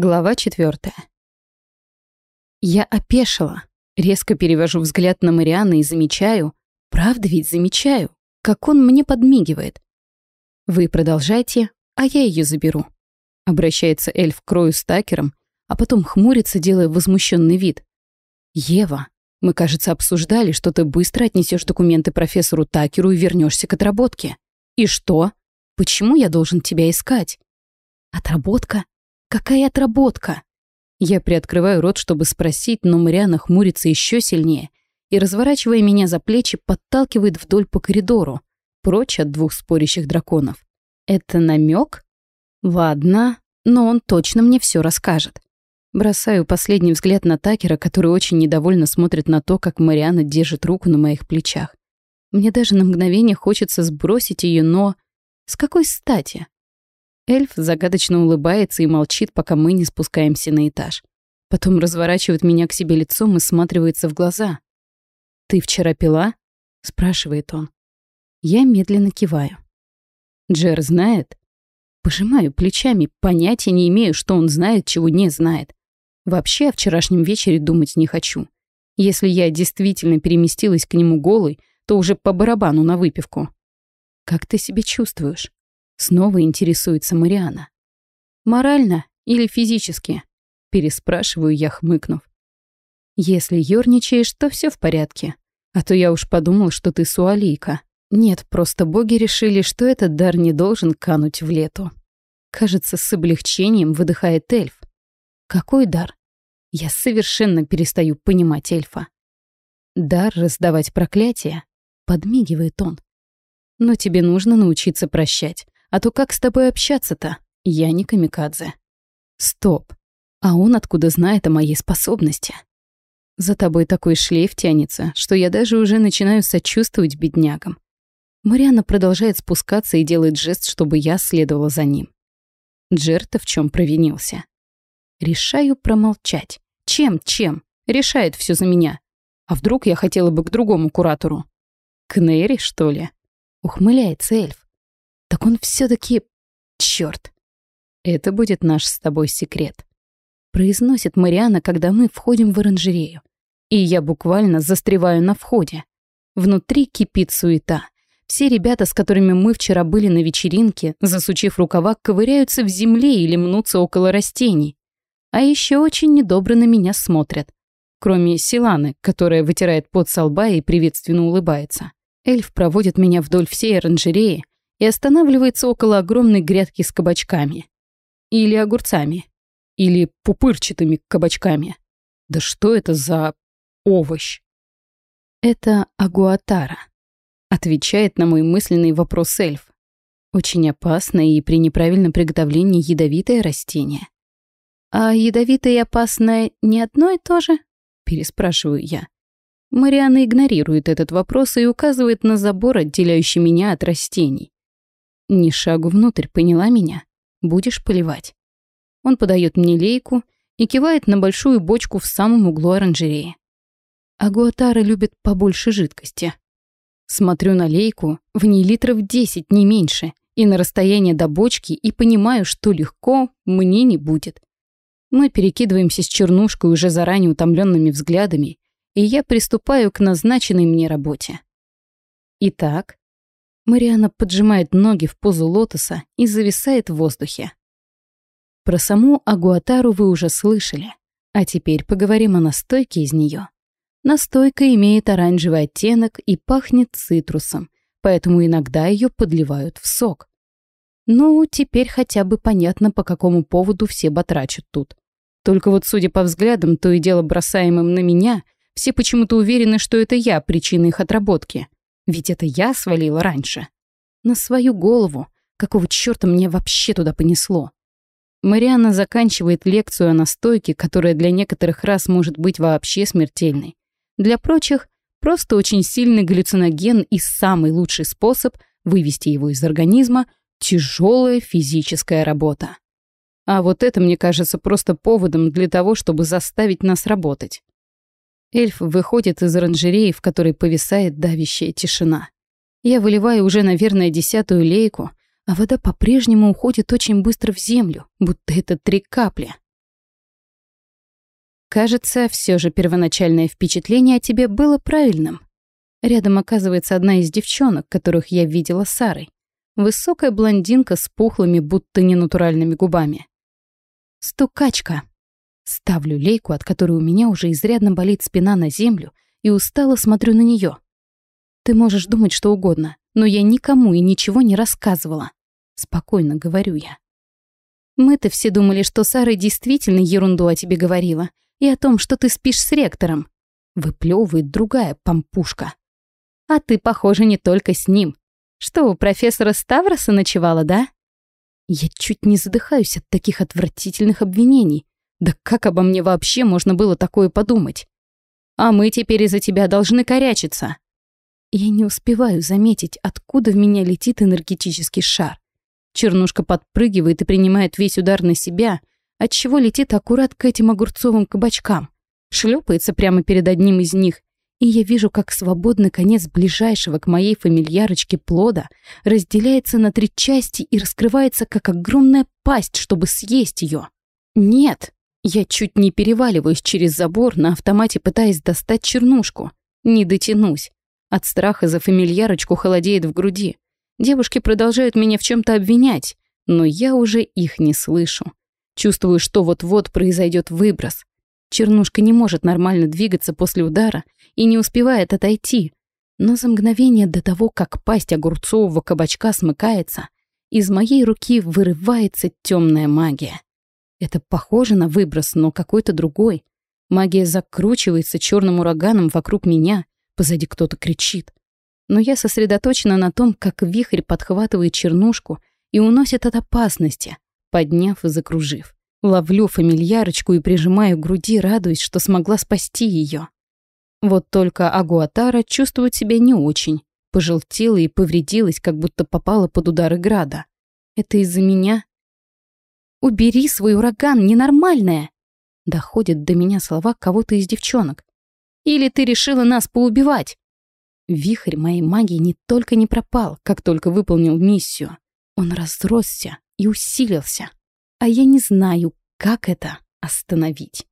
Глава четвертая. Я опешила. Резко перевожу взгляд на Мариана и замечаю, правда ведь замечаю, как он мне подмигивает. Вы продолжайте, а я ее заберу. Обращается эльф к Рою с Такером, а потом хмурится, делая возмущенный вид. Ева, мы, кажется, обсуждали, что ты быстро отнесешь документы профессору Такеру и вернешься к отработке. И что? Почему я должен тебя искать? Отработка? Какая отработка? Я приоткрываю рот, чтобы спросить, но Мариана хмурится еще сильнее и, разворачивая меня за плечи, подталкивает вдоль по коридору, прочь от двух спорящих драконов. Это намек? Ладно, но он точно мне все расскажет. Бросаю последний взгляд на Такера, который очень недовольно смотрит на то, как Мариана держит руку на моих плечах. Мне даже на мгновение хочется сбросить ее, но... С какой стати? Эльф загадочно улыбается и молчит, пока мы не спускаемся на этаж. Потом разворачивает меня к себе лицом и сматривается в глаза. «Ты вчера пила?» — спрашивает он. Я медленно киваю. Джер знает? Пожимаю плечами, понятия не имею, что он знает, чего не знает. Вообще о вчерашнем вечере думать не хочу. Если я действительно переместилась к нему голой, то уже по барабану на выпивку. «Как ты себя чувствуешь?» Снова интересуется Мариана. «Морально или физически?» Переспрашиваю я, хмыкнув. «Если ёрничаешь, то все в порядке. А то я уж подумал, что ты суалийка. Нет, просто боги решили, что этот дар не должен кануть в лету». Кажется, с облегчением выдыхает эльф. «Какой дар?» Я совершенно перестаю понимать эльфа. «Дар раздавать проклятия?» Подмигивает он. «Но тебе нужно научиться прощать. А то как с тобой общаться-то? Я не камикадзе. Стоп. А он откуда знает о моей способности? За тобой такой шлейф тянется, что я даже уже начинаю сочувствовать беднягам. Мариана продолжает спускаться и делает жест, чтобы я следовала за ним. Джерта в чем провинился. Решаю промолчать. Чем, чем? Решает все за меня. А вдруг я хотела бы к другому куратору? К Нейре, что ли? Ухмыляется эльф. Так он все-таки... Черт! Это будет наш с тобой секрет. Произносит Мариана, когда мы входим в оранжерею. И я буквально застреваю на входе. Внутри кипит суета. Все ребята, с которыми мы вчера были на вечеринке, засучив рукава, ковыряются в земле или мнутся около растений. А еще очень недобро на меня смотрят. Кроме Силаны, которая вытирает пот со лба и приветственно улыбается. Эльф проводит меня вдоль всей оранжереи, и останавливается около огромной грядки с кабачками. Или огурцами. Или пупырчатыми кабачками. Да что это за овощ? Это агуатара. Отвечает на мой мысленный вопрос эльф. Очень опасное и при неправильном приготовлении ядовитое растение. А ядовитое и опасное не одно и то же? Переспрашиваю я. Мариана игнорирует этот вопрос и указывает на забор, отделяющий меня от растений. Ни шагу внутрь, поняла меня? Будешь поливать. Он подает мне лейку и кивает на большую бочку в самом углу оранжереи. Агуатара любит побольше жидкости. Смотрю на лейку, в ней литров 10, не меньше, и на расстояние до бочки, и понимаю, что легко мне не будет. Мы перекидываемся с чернушкой уже заранее утомленными взглядами, и я приступаю к назначенной мне работе. Итак, Мариана поджимает ноги в позу лотоса и зависает в воздухе. Про саму агуатару вы уже слышали, а теперь поговорим о настойке из нее. Настойка имеет оранжевый оттенок и пахнет цитрусом, поэтому иногда ее подливают в сок. Ну, теперь хотя бы понятно, по какому поводу все батрачат тут. Только вот, судя по взглядам, то и дело бросаемым на меня, все почему-то уверены, что это я причина их отработки. Ведь это я свалила раньше. На свою голову. Какого чёрта мне вообще туда понесло? Марианна заканчивает лекцию о настойке, которая для некоторых раз может быть вообще смертельной. Для прочих — просто очень сильный галлюциноген и самый лучший способ вывести его из организма — тяжелая физическая работа. А вот это, мне кажется, просто поводом для того, чтобы заставить нас работать. Эльф выходит из оранжереи, в которой повисает давящая тишина. Я выливаю уже, наверное, десятую лейку, а вода по-прежнему уходит очень быстро в землю, будто это три капли. Кажется, все же первоначальное впечатление о тебе было правильным. Рядом оказывается одна из девчонок, которых я видела с Сарой. Высокая блондинка с пухлыми, будто ненатуральными губами. Стукачка. Ставлю лейку, от которой у меня уже изрядно болит спина на землю, и устало смотрю на нее. Ты можешь думать что угодно, но я никому и ничего не рассказывала. Спокойно говорю я. Мы-то все думали, что Сара действительно ерунду о тебе говорила, и о том, что ты спишь с ректором. Выплевывает другая помпушка. А ты, похоже, не только с ним. Что, у профессора Ставроса ночевала, да? Я чуть не задыхаюсь от таких отвратительных обвинений. Да как обо мне вообще можно было такое подумать? А мы теперь из-за тебя должны корячиться. Я не успеваю заметить, откуда в меня летит энергетический шар. Чернушка подпрыгивает и принимает весь удар на себя, отчего летит аккурат к этим огурцовым кабачкам. Шлепается прямо перед одним из них и я вижу, как свободный конец ближайшего к моей фамильярочке плода разделяется на три части и раскрывается, как огромная пасть, чтобы съесть ее. Нет, я чуть не переваливаюсь через забор, на автомате пытаясь достать чернушку. Не дотянусь. От страха за фамильярочку холодеет в груди. Девушки продолжают меня в чем то обвинять, но я уже их не слышу. Чувствую, что вот-вот произойдет выброс. Чернушка не может нормально двигаться после удара и не успевает отойти. Но за мгновение до того, как пасть огурцового кабачка смыкается, из моей руки вырывается темная магия. Это похоже на выброс, но какой-то другой. Магия закручивается черным ураганом вокруг меня, позади кто-то кричит. Но я сосредоточена на том, как вихрь подхватывает чернушку и уносит от опасности, подняв и закружив. Ловлю фамильярочку и прижимаю к груди, радуясь, что смогла спасти ее. Вот только Агуатара чувствует себя не очень. Пожелтела и повредилась, как будто попала под удары града. Это из-за меня? «Убери свой ураган, ненормальная!» Доходят до меня слова кого-то из девчонок. «Или ты решила нас поубивать?» Вихрь моей магии не только не пропал, как только выполнил миссию. Он разросся и усилился а я не знаю, как это остановить.